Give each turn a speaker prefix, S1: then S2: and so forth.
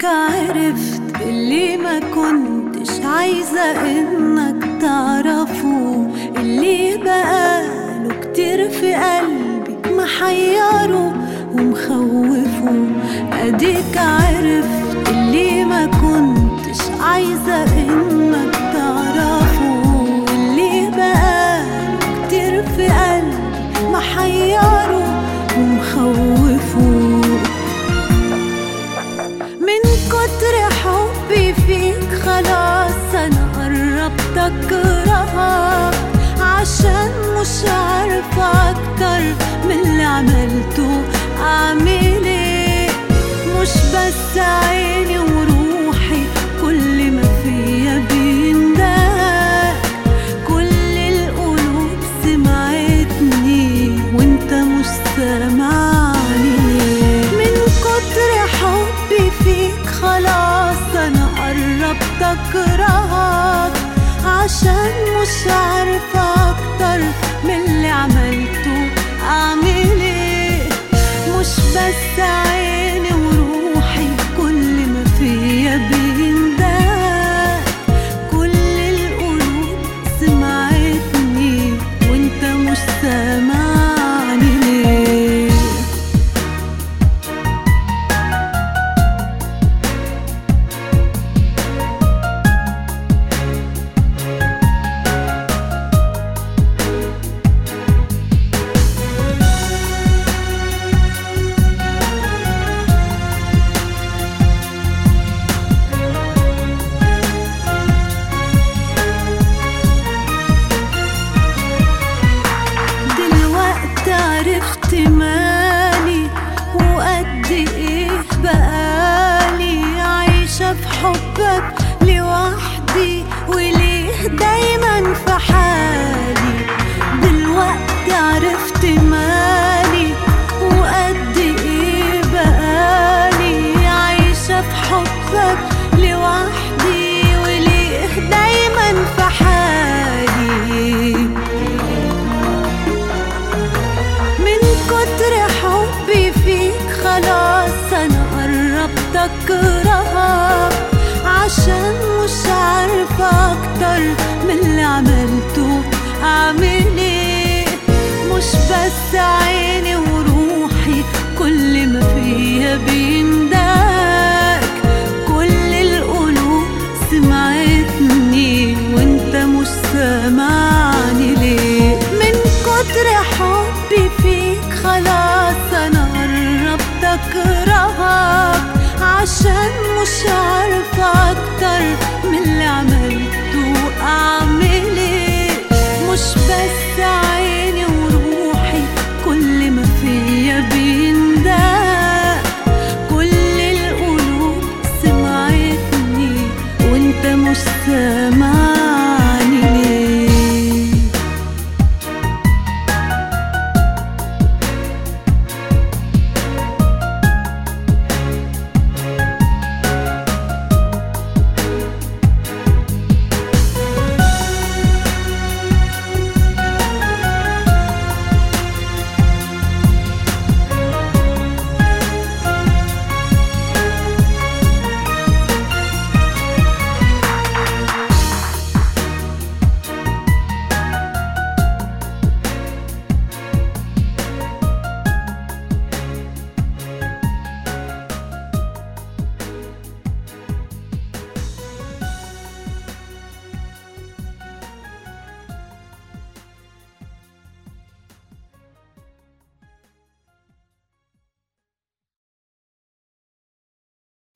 S1: اديك عرفت اللي ما كنتش عايزة انك تعرفه اللي بقاله كتير في قلبك محيره ومخوفه. اديك عرفت اللي ما كنتش عايزة انك عملته اعمل مش بس عيني وروحي كل ما فيا بيندهك كل القلوب سمعتني وانت مش سامعني. من كتر حبي فيك خلاص أنا قربت أكرهك. عشان مش عارفة بس عيني وروحي كل ما فيا بيندهك كل القلوب سمعتني وانت مش سامعني ليه؟ من كتر حبي فيك خلاص أنا قربت أكرهك. عشان مش أكتر